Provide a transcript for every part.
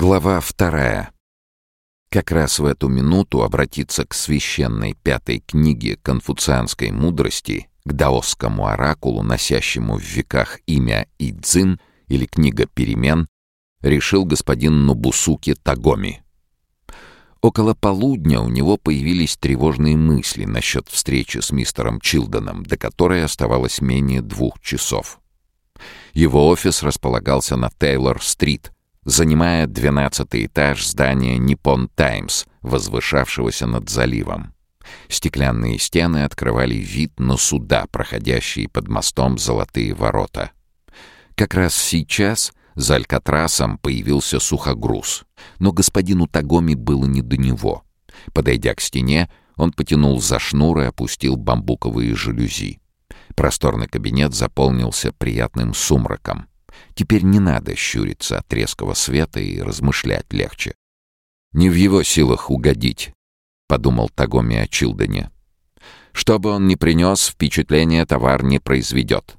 Глава вторая. Как раз в эту минуту обратиться к священной пятой книге конфуцианской мудрости, к даосскому оракулу, носящему в веках имя Идзин или книга перемен, решил господин Нобусуки Тагоми. Около полудня у него появились тревожные мысли насчет встречи с мистером Чилденом, до которой оставалось менее двух часов. Его офис располагался на Тейлор-стрит — занимая двенадцатый этаж здания «Ниппон Таймс», возвышавшегося над заливом. Стеклянные стены открывали вид на суда, проходящие под мостом «Золотые ворота». Как раз сейчас за Алькатрасом появился сухогруз, но господину Тагоми было не до него. Подойдя к стене, он потянул за шнур и опустил бамбуковые жалюзи. Просторный кабинет заполнился приятным сумраком. Теперь не надо щуриться от резкого света и размышлять легче. «Не в его силах угодить», — подумал Тагоми о Чилдене. «Что бы он ни принес, впечатление товар не произведет.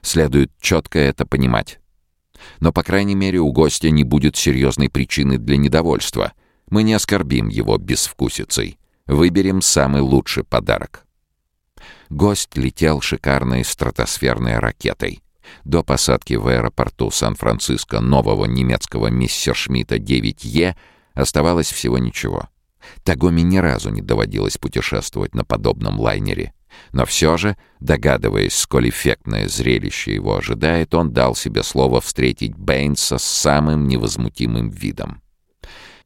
Следует четко это понимать. Но, по крайней мере, у гостя не будет серьезной причины для недовольства. Мы не оскорбим его безвкусицей. Выберем самый лучший подарок». Гость летел шикарной стратосферной ракетой. До посадки в аэропорту Сан-Франциско нового немецкого Мессершмитта 9Е оставалось всего ничего. Тагоми ни разу не доводилось путешествовать на подобном лайнере. Но все же, догадываясь, сколь эффектное зрелище его ожидает, он дал себе слово встретить Бэйнса с самым невозмутимым видом.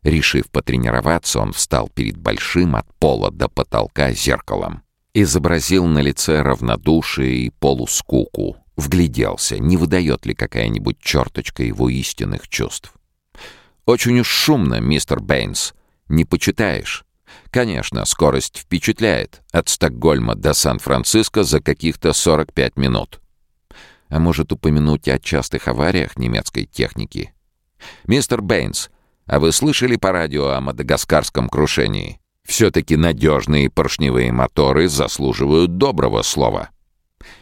Решив потренироваться, он встал перед большим от пола до потолка зеркалом. Изобразил на лице равнодушие и полускуку, Вгляделся, не выдает ли какая-нибудь черточка его истинных чувств. «Очень уж шумно, мистер Бэйнс. Не почитаешь?» Конечно, скорость впечатляет. От Стокгольма до Сан-Франциско за каких-то 45 минут. А может упомянуть о частых авариях немецкой техники? «Мистер Бэйнс, а вы слышали по радио о мадагаскарском крушении? Все-таки надежные поршневые моторы заслуживают доброго слова».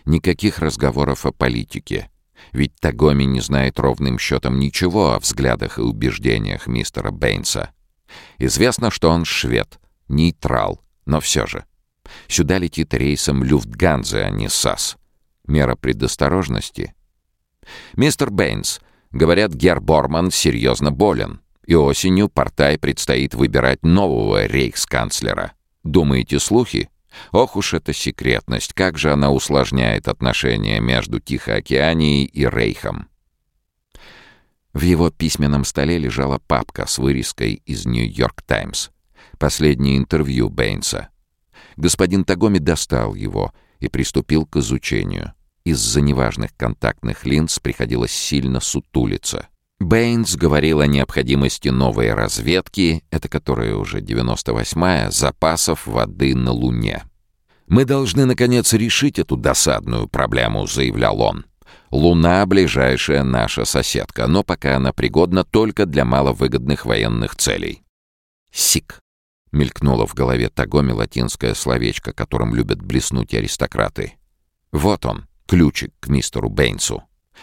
Никаких разговоров о политике. Ведь Тагоми не знает ровным счетом ничего о взглядах и убеждениях мистера Бэйнса. Известно, что он швед, нейтрал, но все же. Сюда летит рейсом Люфтганзе, а не САС. Мера предосторожности. «Мистер Бэйнс, говорят, Гер Борман серьезно болен, и осенью Портай предстоит выбирать нового рейхсканцлера. Думаете, слухи?» Ох уж эта секретность, как же она усложняет отношения между Тихоокеанией и Рейхом. В его письменном столе лежала папка с вырезкой из «Нью-Йорк Таймс». Последнее интервью Бэйнса. Господин Тагоми достал его и приступил к изучению. Из-за неважных контактных линз приходилось сильно сутулиться — Бэйнс говорил о необходимости новой разведки, это которая уже 98-я, запасов воды на Луне. «Мы должны, наконец, решить эту досадную проблему», — заявлял он. «Луна — ближайшая наша соседка, но пока она пригодна только для маловыгодных военных целей». «Сик», — мелькнуло в голове Тагоми латинское словечко, которым любят блеснуть аристократы. «Вот он, ключик к мистеру Бэйнсу».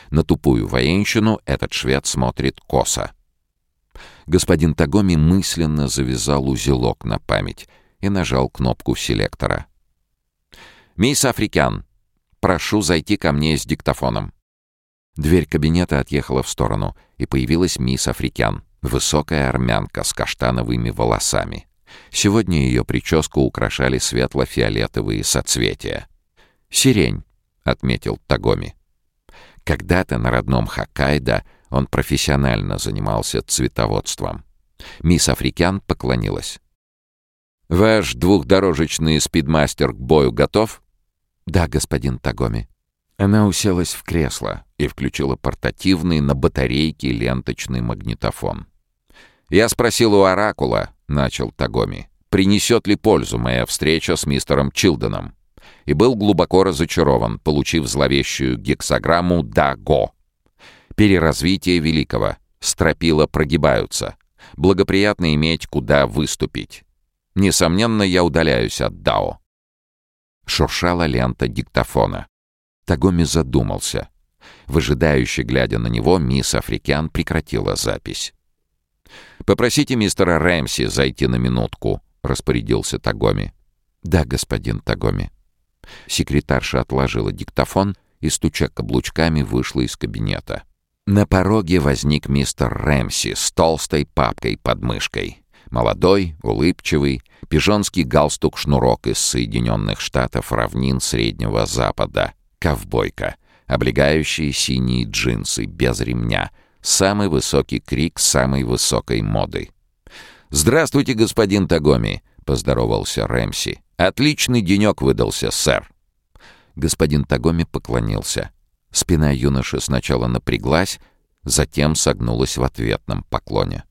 На тупую военщину этот швед смотрит косо. Господин Тагоми мысленно завязал узелок на память и нажал кнопку селектора. «Мисс Африкян, прошу зайти ко мне с диктофоном». Дверь кабинета отъехала в сторону, и появилась мисс Африкян, высокая армянка с каштановыми волосами. Сегодня ее прическу украшали светло-фиолетовые соцветия. «Сирень», — отметил Тагоми. Когда-то на родном Хоккайдо он профессионально занимался цветоводством. Мисс Африкян поклонилась. «Ваш двухдорожечный спидмастер к бою готов?» «Да, господин Тагоми». Она уселась в кресло и включила портативный на батарейке ленточный магнитофон. «Я спросил у Оракула», — начал Тагоми, «принесет ли пользу моя встреча с мистером Чилденом?» И был глубоко разочарован, получив зловещую гексограмму «Да-го». Переразвитие великого. Стропила прогибаются. Благоприятно иметь куда выступить. Несомненно, я удаляюсь от Дао. Шуршала лента диктофона. Тагоми задумался. Выжидающе глядя на него, мисс Африкян прекратила запись. «Попросите мистера Рэмси зайти на минутку», — распорядился Тагоми. «Да, господин Тагоми». Секретарша отложила диктофон и, стуча каблучками, вышла из кабинета. На пороге возник мистер Рэмси с толстой папкой под мышкой. Молодой, улыбчивый, пижонский галстук-шнурок из Соединенных Штатов равнин Среднего Запада, ковбойка, облегающие синие джинсы без ремня, самый высокий крик самой высокой моды. «Здравствуйте, господин Тагоми!» — поздоровался Рэмси. «Отличный денек выдался, сэр!» Господин Тагоми поклонился. Спина юноши сначала напряглась, затем согнулась в ответном поклоне.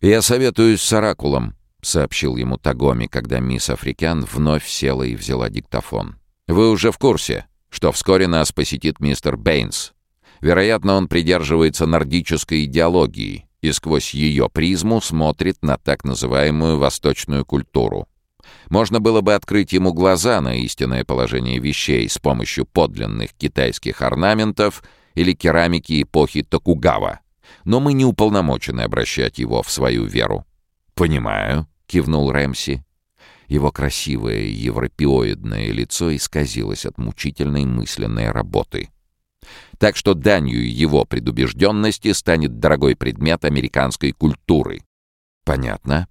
«Я советуюсь с Оракулом», — сообщил ему Тагоми, когда мисс Африкян вновь села и взяла диктофон. «Вы уже в курсе, что вскоре нас посетит мистер Бэйнс. Вероятно, он придерживается нордической идеологии и сквозь ее призму смотрит на так называемую восточную культуру. Можно было бы открыть ему глаза на истинное положение вещей с помощью подлинных китайских орнаментов или керамики эпохи Токугава, но мы не уполномочены обращать его в свою веру. «Понимаю», — кивнул Рэмси. Его красивое европеоидное лицо исказилось от мучительной мысленной работы. Так что данью его предубежденности станет дорогой предмет американской культуры. Понятно.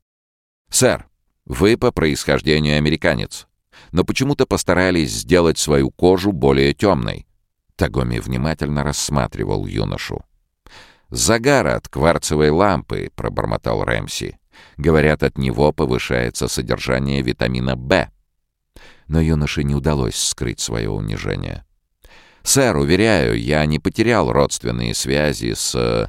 Сэр, вы по происхождению американец, но почему-то постарались сделать свою кожу более темной. Тагоми внимательно рассматривал юношу. «Загар от кварцевой лампы», — пробормотал Рэмси. «Говорят, от него повышается содержание витамина «Б». Но юноше не удалось скрыть свое унижение. «Сэр, уверяю, я не потерял родственные связи с...» э,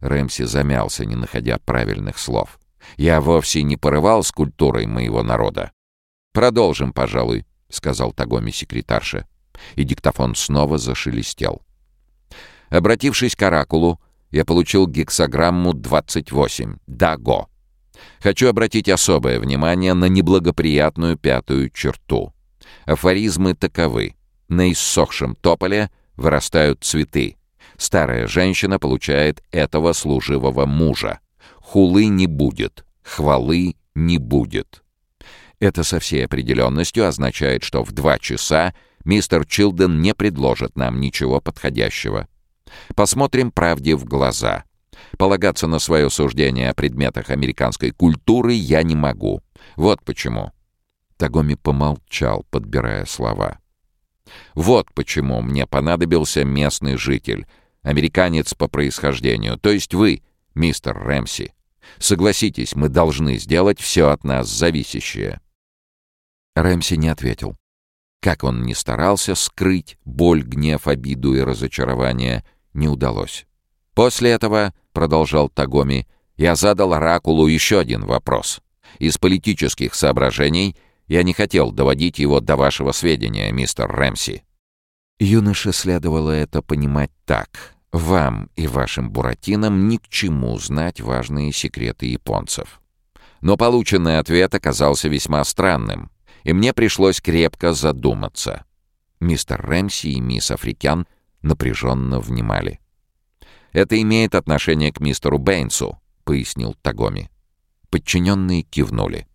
Рэмси замялся, не находя правильных слов. «Я вовсе не порывал с культурой моего народа». «Продолжим, пожалуй», — сказал Тагоми секретарше. И диктофон снова зашелестел. Обратившись к Оракулу, я получил гексограмму 28. Даго. Хочу обратить особое внимание на неблагоприятную пятую черту. Афоризмы таковы. На иссохшем тополе вырастают цветы. Старая женщина получает этого служивого мужа. Хулы не будет, хвалы не будет. Это со всей определенностью означает, что в два часа мистер Чилден не предложит нам ничего подходящего. Посмотрим правде в глаза. Полагаться на свое суждение о предметах американской культуры я не могу. Вот почему. Тагоми помолчал, подбирая слова. Вот почему мне понадобился местный житель, американец по происхождению, то есть вы, мистер Рэмси. Согласитесь, мы должны сделать все от нас зависящее». Рэмси не ответил. Как он ни старался скрыть боль, гнев, обиду и разочарование, не удалось. «После этого, — продолжал Тагоми, — я задал Оракулу еще один вопрос. Из политических соображений — я не хотел доводить его до вашего сведения, мистер Рэмси». Юноше следовало это понимать так. Вам и вашим буратинам ни к чему знать важные секреты японцев. Но полученный ответ оказался весьма странным, и мне пришлось крепко задуматься. Мистер Рэмси и мисс Африкян напряженно внимали. «Это имеет отношение к мистеру Бэйнсу», — пояснил Тагоми. Подчиненные кивнули.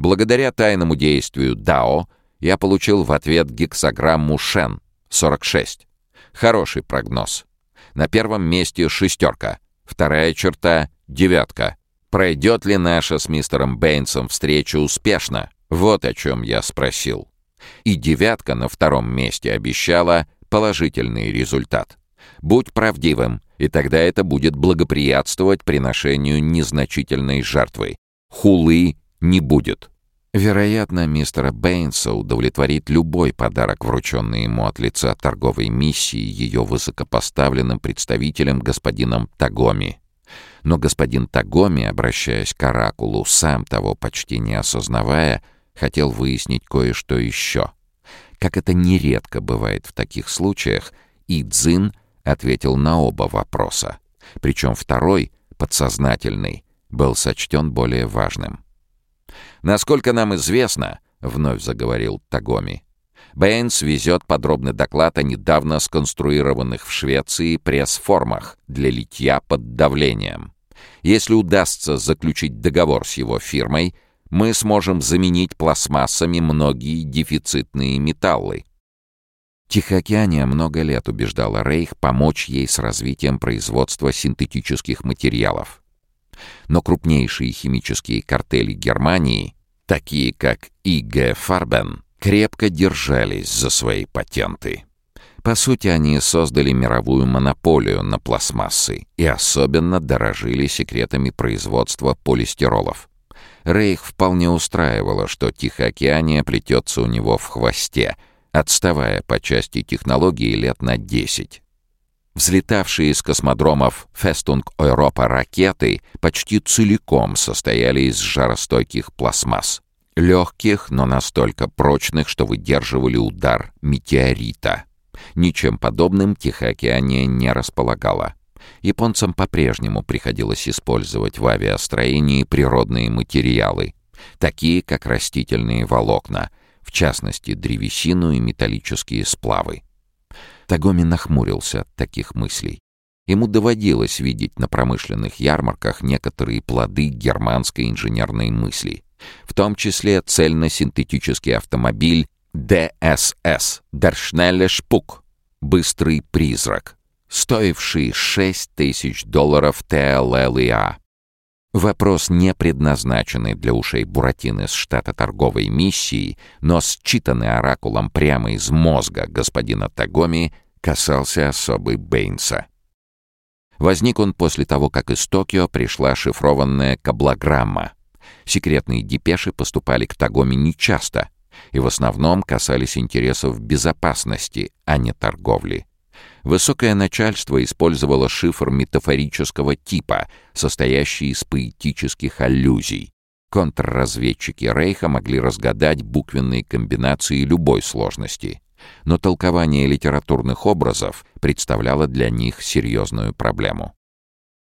Благодаря тайному действию Дао я получил в ответ гексограмму Шен 46. Хороший прогноз. На первом месте шестерка. Вторая черта — девятка. Пройдет ли наша с мистером Бэйнсом встреча успешно? Вот о чем я спросил. И девятка на втором месте обещала положительный результат. Будь правдивым, и тогда это будет благоприятствовать приношению незначительной жертвы. Хулы не будет. Вероятно, мистера Бэйнса удовлетворит любой подарок, врученный ему от лица торговой миссии ее высокопоставленным представителем господином Тагоми. Но господин Тагоми, обращаясь к Оракулу, сам того почти не осознавая, хотел выяснить кое-что еще. Как это нередко бывает в таких случаях, и Цзин ответил на оба вопроса. Причем второй, подсознательный, был сочтен более важным. «Насколько нам известно», — вновь заговорил Тагоми, Бэйнс везет подробный доклад о недавно сконструированных в Швеции пресс-формах для литья под давлением. Если удастся заключить договор с его фирмой, мы сможем заменить пластмассами многие дефицитные металлы. Тихоокеания много лет убеждала Рейх помочь ей с развитием производства синтетических материалов. Но крупнейшие химические картели Германии, такие как IG Farben, крепко держались за свои патенты. По сути, они создали мировую монополию на пластмассы и особенно дорожили секретами производства полистиролов. Рейх вполне устраивало, что Тихоокеания плетется у него в хвосте, отставая по части технологий лет на 10. Взлетавшие из космодромов Фестунг Европа ракеты почти целиком состояли из жаростойких пластмасс. Легких, но настолько прочных, что выдерживали удар метеорита. Ничем подобным Тихоокеания не располагала. Японцам по-прежнему приходилось использовать в авиастроении природные материалы, такие как растительные волокна, в частности древесину и металлические сплавы. Тагоми нахмурился от таких мыслей. Ему доводилось видеть на промышленных ярмарках некоторые плоды германской инженерной мысли, в том числе цельно-синтетический автомобиль ДСС Schnelle Spuk — «Быстрый призрак», стоивший 6 тысяч долларов ТЛЛИА. Вопрос не предназначенный для ушей Буратины с штата торговой миссии, но считанный оракулом прямо из мозга господина Тагоми, касался особой Бэйнса. Возник он после того, как из Токио пришла шифрованная каблограмма. Секретные депеши поступали к Тагоми нечасто — и в основном касались интересов безопасности, а не торговли. Высокое начальство использовало шифр метафорического типа, состоящий из поэтических аллюзий. Контрразведчики Рейха могли разгадать буквенные комбинации любой сложности. Но толкование литературных образов представляло для них серьезную проблему.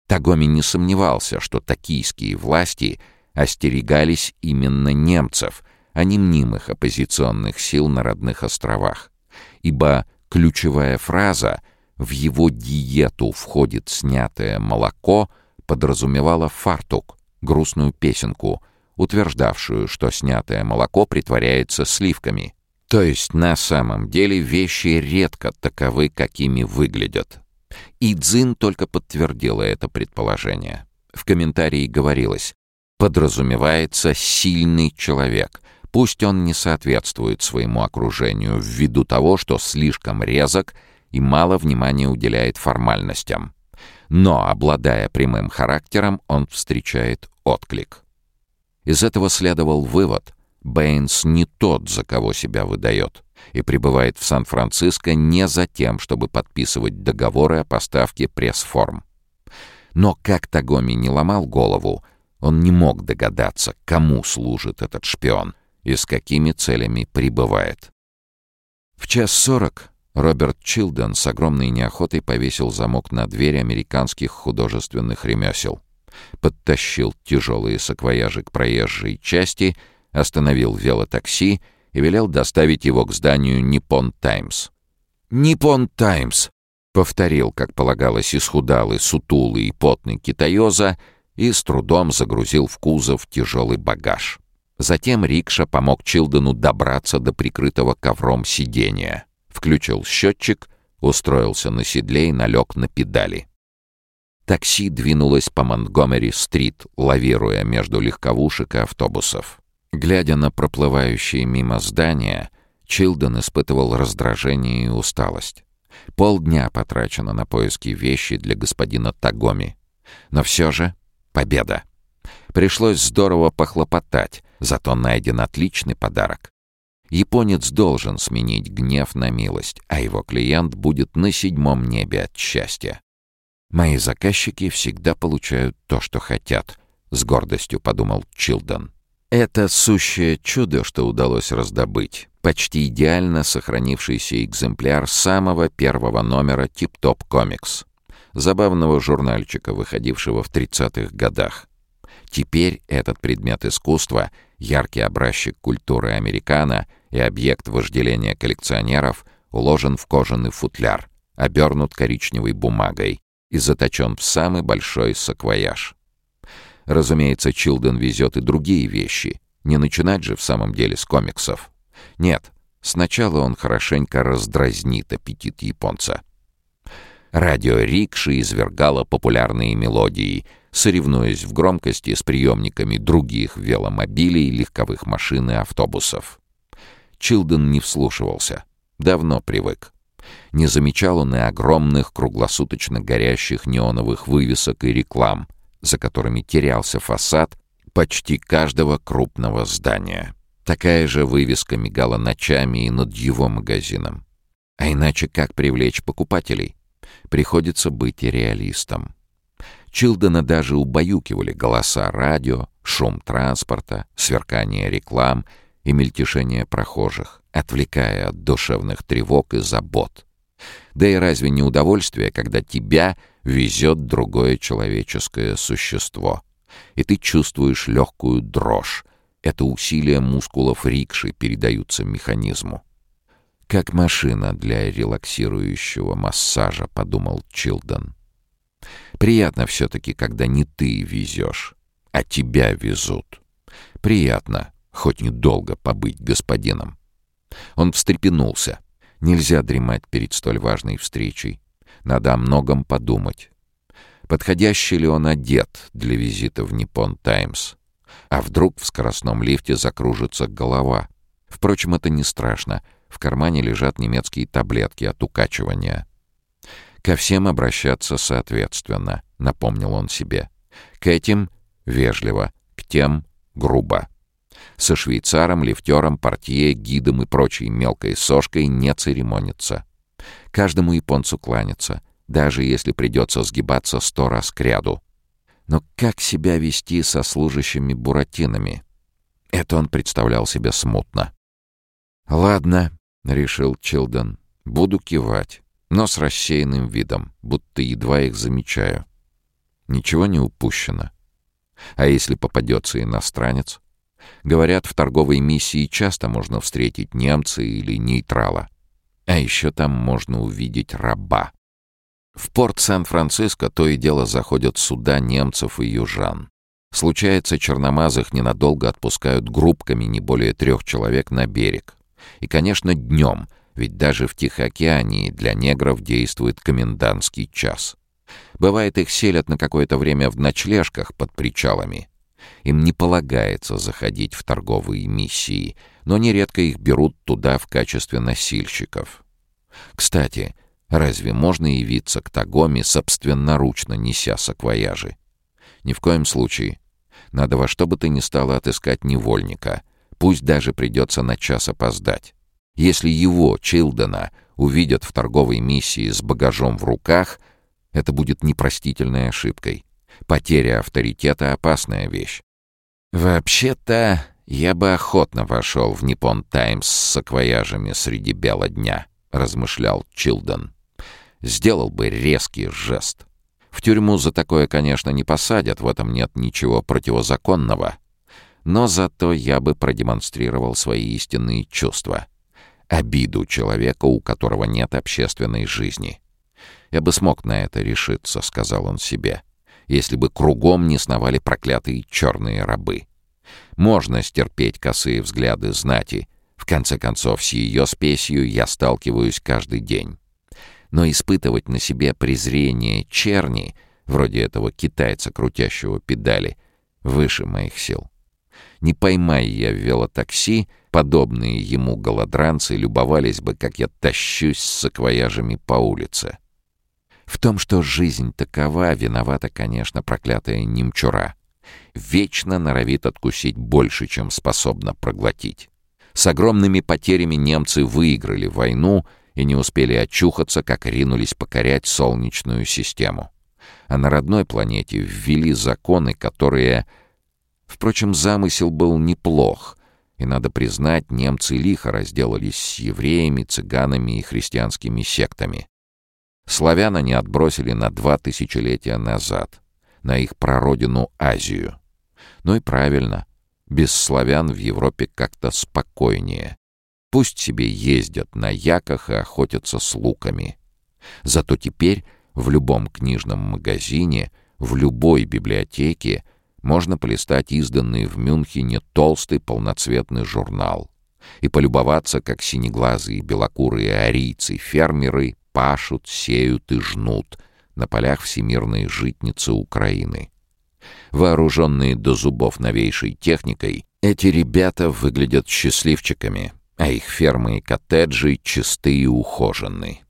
Тагоми не сомневался, что токийские власти остерегались именно немцев — а не мнимых оппозиционных сил на родных островах. Ибо ключевая фраза «в его диету входит снятое молоко» подразумевала фартук, грустную песенку, утверждавшую, что снятое молоко притворяется сливками. То есть на самом деле вещи редко таковы, какими выглядят. И Цзин только подтвердила это предположение. В комментарии говорилось «подразумевается сильный человек, Пусть он не соответствует своему окружению ввиду того, что слишком резок и мало внимания уделяет формальностям. Но, обладая прямым характером, он встречает отклик. Из этого следовал вывод — Бэйнс не тот, за кого себя выдает, и пребывает в Сан-Франциско не за тем, чтобы подписывать договоры о поставке пресс-форм. Но как Тагоми не ломал голову, он не мог догадаться, кому служит этот шпион — и с какими целями прибывает. В час сорок Роберт Чилден с огромной неохотой повесил замок на дверь американских художественных ремесел, подтащил тяжелые саквояжи к проезжей части, остановил велотакси и велел доставить его к зданию «Ниппон Таймс». «Ниппон Таймс!» — повторил, как полагалось, исхудалый, сутулый и потный китаёза и с трудом загрузил в кузов тяжелый багаж. Затем рикша помог Чилдену добраться до прикрытого ковром сидения. Включил счетчик, устроился на седле и налег на педали. Такси двинулось по Монтгомери-стрит, лавируя между легковушек и автобусов. Глядя на проплывающие мимо здания, Чилден испытывал раздражение и усталость. Полдня потрачено на поиски вещи для господина Тагоми. Но все же победа. Пришлось здорово похлопотать, зато найден отличный подарок. Японец должен сменить гнев на милость, а его клиент будет на седьмом небе от счастья. «Мои заказчики всегда получают то, что хотят», — с гордостью подумал Чилдон. Это сущее чудо, что удалось раздобыть. Почти идеально сохранившийся экземпляр самого первого номера «Тип-топ комикс». Забавного журнальчика, выходившего в 30-х годах. Теперь этот предмет искусства, яркий образчик культуры американо и объект вожделения коллекционеров, уложен в кожаный футляр, обернут коричневой бумагой и заточен в самый большой саквояж. Разумеется, Чилден везет и другие вещи. Не начинать же в самом деле с комиксов. Нет, сначала он хорошенько раздразнит аппетит японца. Радио Рикши извергало популярные мелодии, соревнуясь в громкости с приемниками других веломобилей, легковых машин и автобусов. Чилден не вслушивался. Давно привык. Не замечал он и огромных круглосуточно горящих неоновых вывесок и реклам, за которыми терялся фасад почти каждого крупного здания. Такая же вывеска мигала ночами и над его магазином. А иначе как привлечь покупателей? Приходится быть реалистом. Чилдена даже убаюкивали голоса радио, шум транспорта, сверкание реклам и мельтешение прохожих, отвлекая от душевных тревог и забот. Да и разве не удовольствие, когда тебя везет другое человеческое существо, и ты чувствуешь легкую дрожь, это усилия мускулов рикши передаются механизму. «Как машина для релаксирующего массажа», — подумал Чилдон. «Приятно все-таки, когда не ты везешь, а тебя везут. Приятно, хоть недолго побыть господином». Он встрепенулся. Нельзя дремать перед столь важной встречей. Надо о многом подумать. Подходящий ли он одет для визита в Nippon Таймс? А вдруг в скоростном лифте закружится голова? Впрочем, это не страшно. В кармане лежат немецкие таблетки от укачивания. Ко всем обращаться соответственно, напомнил он себе. К этим — вежливо, к тем — грубо. Со швейцаром, лифтером, портье, гидом и прочей мелкой сошкой не церемониться. Каждому японцу кланяться, даже если придется сгибаться сто раз к ряду. Но как себя вести со служащими буратинами? Это он представлял себе смутно. «Ладно», — решил Чилден, — «буду кивать, но с рассеянным видом, будто едва их замечаю. Ничего не упущено. А если попадется иностранец? Говорят, в торговой миссии часто можно встретить немца или нейтрала. А еще там можно увидеть раба. В порт Сан-Франциско то и дело заходят суда немцев и южан. Случается, черномазых ненадолго отпускают группками не более трех человек на берег. И, конечно, днем, ведь даже в Тихоокеании для негров действует комендантский час. Бывает, их селят на какое-то время в ночлежках под причалами. Им не полагается заходить в торговые миссии, но нередко их берут туда в качестве носильщиков. Кстати, Разве можно явиться к Тагоме, собственноручно неся саквояжи? Ни в коем случае. Надо во что бы ты ни стало отыскать невольника. Пусть даже придется на час опоздать. Если его, Чилдена, увидят в торговой миссии с багажом в руках, это будет непростительной ошибкой. Потеря авторитета — опасная вещь. «Вообще-то, я бы охотно вошел в Nippon Таймс с саквояжами среди бела дня», — размышлял Чилден сделал бы резкий жест. В тюрьму за такое, конечно, не посадят, в этом нет ничего противозаконного. Но зато я бы продемонстрировал свои истинные чувства. Обиду человека, у которого нет общественной жизни. «Я бы смог на это решиться», — сказал он себе, «если бы кругом не сновали проклятые черные рабы. Можно стерпеть косые взгляды знати. В конце концов, с ее спесью я сталкиваюсь каждый день но испытывать на себе презрение черни, вроде этого китайца, крутящего педали, выше моих сил. Не поймай я велотакси, подобные ему голодранцы любовались бы, как я тащусь с саквояжами по улице. В том, что жизнь такова, виновата, конечно, проклятая немчура. Вечно норовит откусить больше, чем способна проглотить. С огромными потерями немцы выиграли войну — и не успели очухаться, как ринулись покорять Солнечную систему. А на родной планете ввели законы, которые... Впрочем, замысел был неплох, и, надо признать, немцы лихо разделались с евреями, цыганами и христианскими сектами. Славян они отбросили на два тысячелетия назад, на их прародину Азию. Ну и правильно, без славян в Европе как-то спокойнее. Пусть себе ездят на яках и охотятся с луками. Зато теперь в любом книжном магазине, в любой библиотеке можно полистать изданный в Мюнхене толстый полноцветный журнал и полюбоваться, как синеглазые белокурые арийцы-фермеры пашут, сеют и жнут на полях всемирной житницы Украины. Вооруженные до зубов новейшей техникой, эти ребята выглядят счастливчиками, а их фермы и коттеджи чисты и ухожены.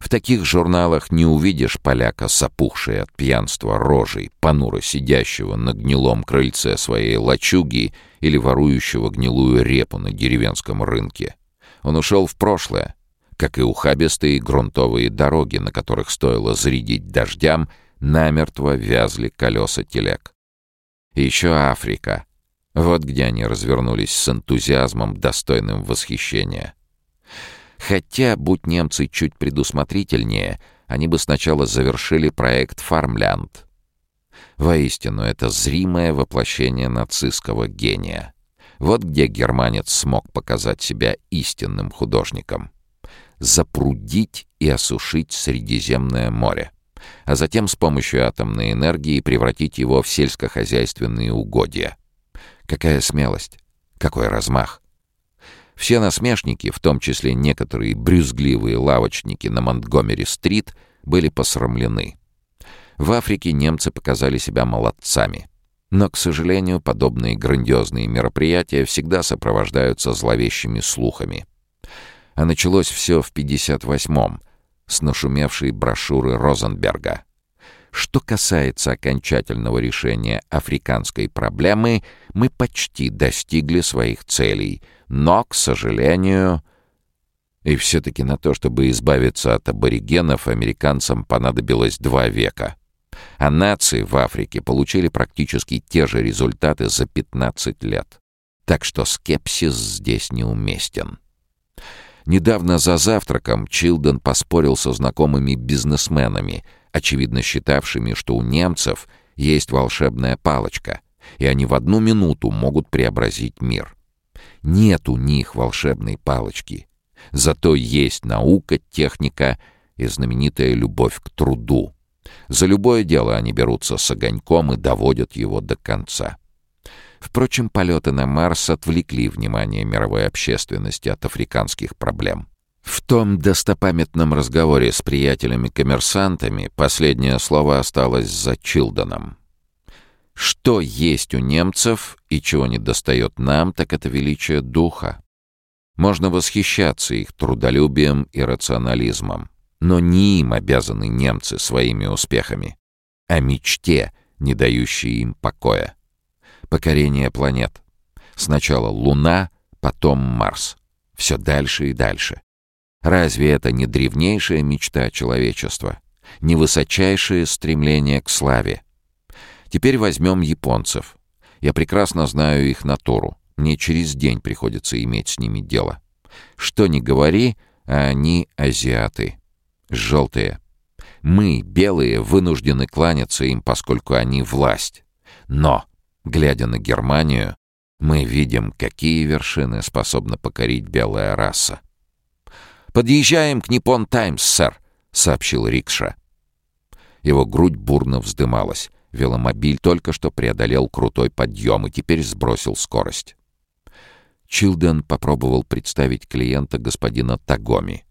В таких журналах не увидишь поляка с опухшей от пьянства рожей, понуро сидящего на гнилом крыльце своей лачуги или ворующего гнилую репу на деревенском рынке. Он ушел в прошлое, как и ухабистые грунтовые дороги, на которых стоило зарядить дождям, намертво вязли колеса телег. Еще Африка. Вот где они развернулись с энтузиазмом, достойным восхищения. Хотя, будь немцы чуть предусмотрительнее, они бы сначала завершили проект «Фармлянд». Воистину, это зримое воплощение нацистского гения. Вот где германец смог показать себя истинным художником. Запрудить и осушить Средиземное море, а затем с помощью атомной энергии превратить его в сельскохозяйственные угодья. Какая смелость! Какой размах! Все насмешники, в том числе некоторые брюзгливые лавочники на Монтгомери-стрит, были посрамлены. В Африке немцы показали себя молодцами. Но, к сожалению, подобные грандиозные мероприятия всегда сопровождаются зловещими слухами. А началось все в 58-м, с нашумевшей брошюры Розенберга. Что касается окончательного решения африканской проблемы, мы почти достигли своих целей — но, к сожалению... И все-таки на то, чтобы избавиться от аборигенов, американцам понадобилось два века. А нации в Африке получили практически те же результаты за 15 лет. Так что скепсис здесь неуместен. Недавно за завтраком Чилден поспорил со знакомыми бизнесменами, очевидно считавшими, что у немцев есть волшебная палочка, и они в одну минуту могут преобразить мир. Нет у них волшебной палочки. Зато есть наука, техника и знаменитая любовь к труду. За любое дело они берутся с огоньком и доводят его до конца. Впрочем, полеты на Марс отвлекли внимание мировой общественности от африканских проблем. В том достопамятном разговоре с приятелями-коммерсантами последнее слово осталось за Чилдоном. Что есть у немцев и чего не достает нам, так это величие духа. Можно восхищаться их трудолюбием и рационализмом. Но не им обязаны немцы своими успехами, а мечте, не дающей им покоя. Покорение планет. Сначала Луна, потом Марс. Все дальше и дальше. Разве это не древнейшая мечта человечества? Не высочайшее стремление к славе? Теперь возьмем японцев. Я прекрасно знаю их натуру. Мне через день приходится иметь с ними дело. Что ни говори, а они азиаты. Желтые. Мы, белые, вынуждены кланяться им, поскольку они власть. Но, глядя на Германию, мы видим, какие вершины способна покорить белая раса. «Подъезжаем к Ниппон Таймс, сэр», — сообщил Рикша. Его грудь бурно вздымалась. Веломобиль только что преодолел крутой подъем и теперь сбросил скорость. Чилден попробовал представить клиента господина Тагоми.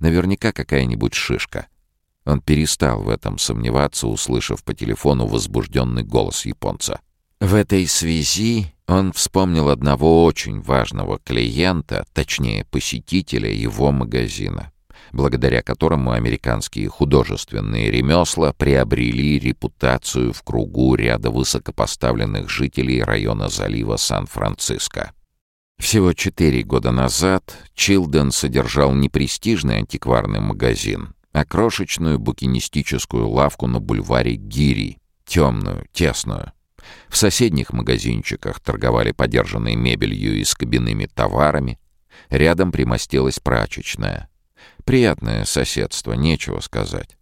Наверняка какая-нибудь шишка. Он перестал в этом сомневаться, услышав по телефону возбужденный голос японца. В этой связи он вспомнил одного очень важного клиента, точнее посетителя его магазина благодаря которому американские художественные ремесла приобрели репутацию в кругу ряда высокопоставленных жителей района залива Сан-Франциско. Всего четыре года назад Чилден содержал не престижный антикварный магазин, а крошечную букинистическую лавку на бульваре Гири, темную, тесную. В соседних магазинчиках торговали подержанной мебелью и с кабинными товарами. Рядом примостилась прачечная — Приятное соседство, нечего сказать.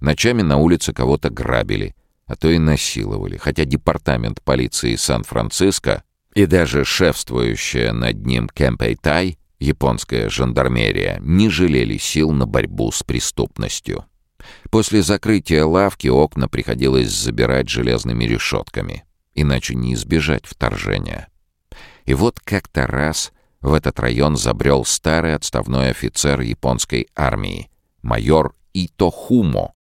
Ночами на улице кого-то грабили, а то и насиловали, хотя департамент полиции Сан-Франциско и даже шефствующая над ним Кэмпэй-Тай, японская жандармерия, не жалели сил на борьбу с преступностью. После закрытия лавки окна приходилось забирать железными решетками. иначе не избежать вторжения. И вот как-то раз в этот район забрел старый отставной офицер японской армии, майор Ито Хумо,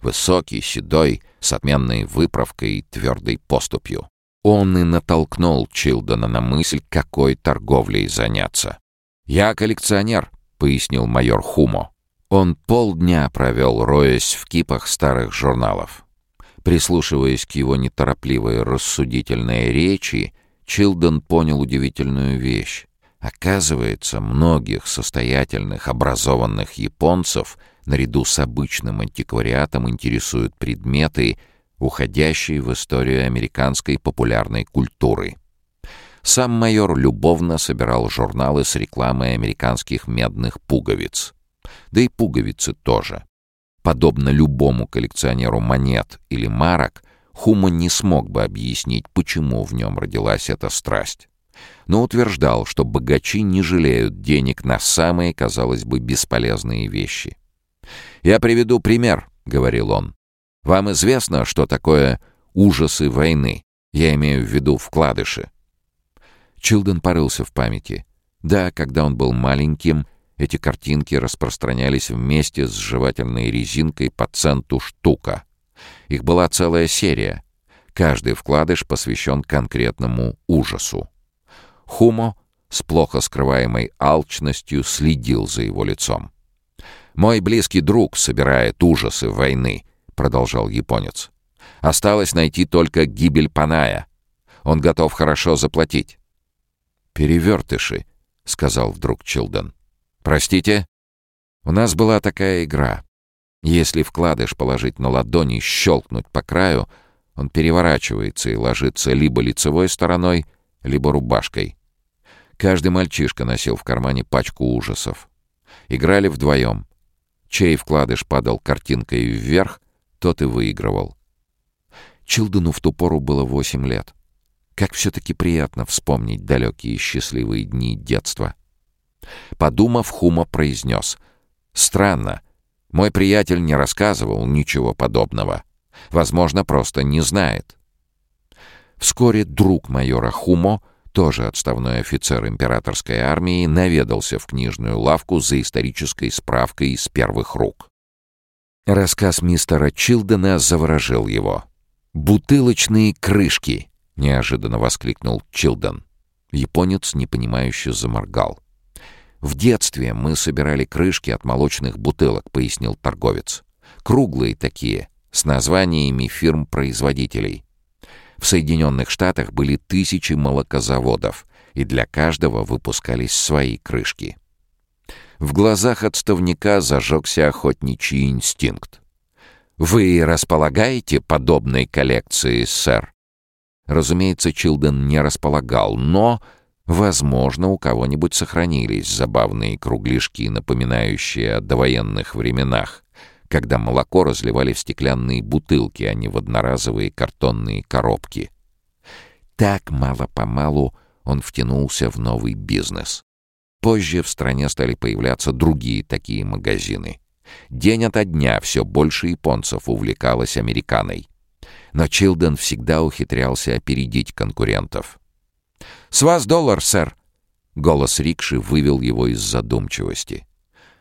высокий, седой, с отменной выправкой и твердой поступью. Он и натолкнул Чилдона на мысль, какой торговлей заняться. «Я коллекционер», — пояснил майор Хумо. Он полдня провел, роясь в кипах старых журналов. Прислушиваясь к его неторопливой рассудительной речи, Чилдон понял удивительную вещь. Оказывается, многих состоятельных, образованных японцев наряду с обычным антиквариатом интересуют предметы, уходящие в историю американской популярной культуры. Сам майор любовно собирал журналы с рекламой американских медных пуговиц. Да и пуговицы тоже. Подобно любому коллекционеру монет или марок, Хума не смог бы объяснить, почему в нем родилась эта страсть. Но утверждал, что богачи не жалеют денег на самые, казалось бы, бесполезные вещи. «Я приведу пример», — говорил он. «Вам известно, что такое ужасы войны? Я имею в виду вкладыши». Чилден порылся в памяти. Да, когда он был маленьким, эти картинки распространялись вместе с жевательной резинкой по центу штука — их была целая серия. Каждый вкладыш посвящен конкретному ужасу. Хумо с плохо скрываемой алчностью следил за его лицом. «Мой близкий друг собирает ужасы войны», — продолжал японец. «Осталось найти только гибель Паная. Он готов хорошо заплатить». «Перевертыши», — сказал вдруг Чилден. «Простите?» «У нас была такая игра. Если вкладыш положить на ладони и щелкнуть по краю, он переворачивается и ложится либо лицевой стороной, либо рубашкой. Каждый мальчишка носил в кармане пачку ужасов. Играли вдвоем. Чей вкладыш падал картинкой вверх, тот и выигрывал. Чилдену в ту пору было восемь лет. Как все-таки приятно вспомнить далекие счастливые дни детства. Подумав, Хума произнес. «Странно, мой приятель не рассказывал ничего подобного. Возможно, просто не знает. Вскоре друг майора Хумо, тоже отставной офицер императорской армии, наведался в книжную лавку за исторической справкой из первых рук. Рассказ мистера Чилдена заворожил его. «Бутылочные крышки!» — неожиданно воскликнул Чилден. Японец, непонимающе, заморгал. «В детстве мы собирали крышки от молочных бутылок», — пояснил торговец. «Круглые такие, с названиями фирм-производителей. В Соединенных Штатах были тысячи молокозаводов, и для каждого выпускались свои крышки». В глазах отставника зажегся охотничий инстинкт. «Вы располагаете подобной коллекцией, сэр?» Разумеется, Чилден не располагал, но Возможно, у кого-нибудь сохранились забавные кругляшки, напоминающие о довоенных временах, когда молоко разливали в стеклянные бутылки, а не в одноразовые картонные коробки. Так мало-помалу он втянулся в новый бизнес. Позже в стране стали появляться другие такие магазины. День ото дня все больше японцев увлекалось американой. Но Чилден всегда ухитрялся опередить конкурентов. «С вас доллар, сэр!» Голос рикши вывел его из задумчивости.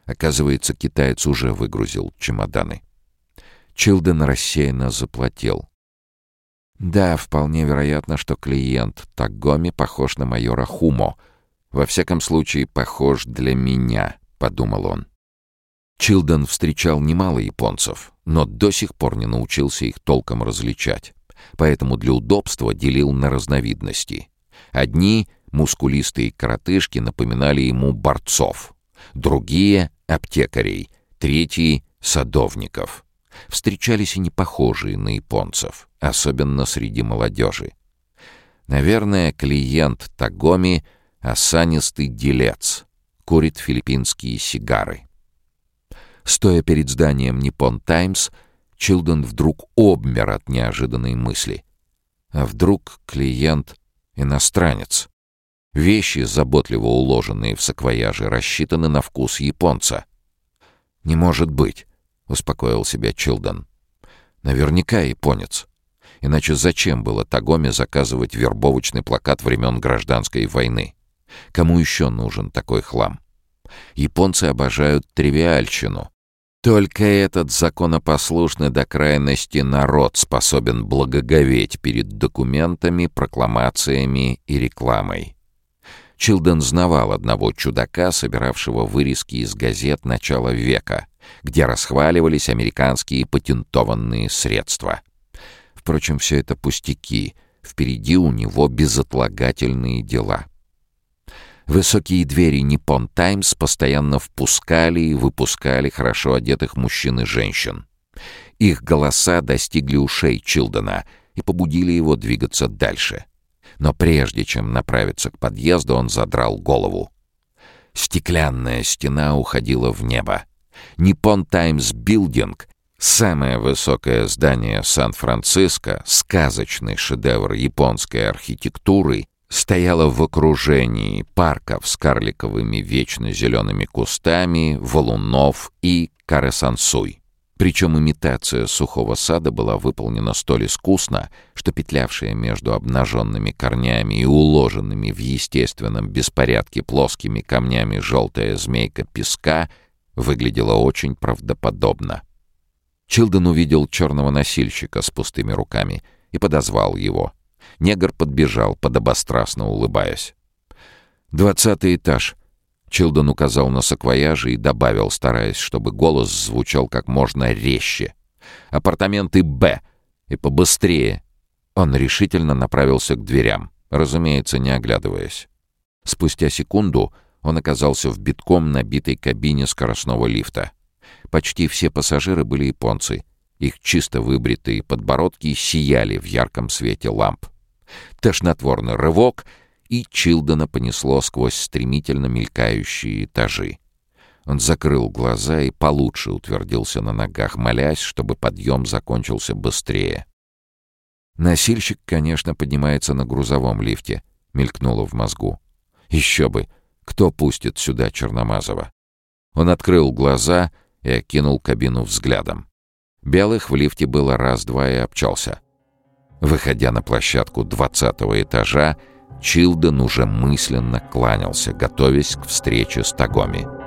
Оказывается, китаец уже выгрузил чемоданы. Чилден рассеянно заплатил. Да, вполне вероятно, что клиент Тагоми похож на майора Хумо. Во всяком случае, похож для меня, подумал он. Чилден встречал немало японцев, но до сих пор не научился их толком различать. Поэтому для удобства делил на разновидности. Одни мускулистые коротышки напоминали ему борцов, другие — аптекарей, третьи — садовников. Встречались и непохожие на японцев, особенно среди молодежи. Наверное, клиент Тагоми — осанистый делец, курит филиппинские сигары. Стоя перед зданием «Ниппон Таймс», Чилден вдруг обмер от неожиданной мысли. А вдруг клиент Иностранец. Вещи, заботливо уложенные в саквояжи, рассчитаны на вкус японца. «Не может быть», — успокоил себя Чилден. «Наверняка японец. Иначе зачем было Тагоме заказывать вербовочный плакат времен гражданской войны? Кому еще нужен такой хлам? Японцы обожают тривиальщину. Только этот законопослушный до крайности народ способен благоговеть перед документами, прокламациями и рекламой. Чилден знавал одного чудака, собиравшего вырезки из газет начала века, где расхваливались американские патентованные средства. Впрочем, все это пустяки. Впереди у него безотлагательные дела. Высокие двери Nippon Times постоянно впускали и выпускали хорошо одетых мужчин и женщин. Их голоса достигли ушей Чилдена и побудили его двигаться дальше. Но прежде чем направиться к подъезду, он задрал голову. Стеклянная стена уходила в небо. Nippon Times Building Самое высокое здание Сан-Франциско, сказочный шедевр японской архитектуры, стояло в окружении парков с карликовыми вечно зелеными кустами, валунов и каресансуй. Причем имитация сухого сада была выполнена столь искусно, что петлявшая между обнаженными корнями и уложенными в естественном беспорядке плоскими камнями желтая змейка песка выглядела очень правдоподобно. Чилден увидел черного носильщика с пустыми руками и подозвал его. Негр подбежал, подобострастно улыбаясь. «Двадцатый этаж». Чилден указал на саквояжи и добавил, стараясь, чтобы голос звучал как можно резче. «Апартаменты «Б» и побыстрее». Он решительно направился к дверям, разумеется, не оглядываясь. Спустя секунду он оказался в битком набитой кабине скоростного лифта. Почти все пассажиры были японцы. Их чисто выбритые подбородки сияли в ярком свете ламп. Тошнотворный рывок, и Чилдона понесло сквозь стремительно мелькающие этажи. Он закрыл глаза и получше утвердился на ногах, молясь, чтобы подъем закончился быстрее. «Носильщик, конечно, поднимается на грузовом лифте», — мелькнуло в мозгу. «Еще бы! Кто пустит сюда Черномазова?» Он открыл глаза и окинул кабину взглядом. Белых в лифте было раз-два и обчался. Выходя на площадку двадцатого этажа, Чилден уже мысленно кланялся, готовясь к встрече с Тагоми.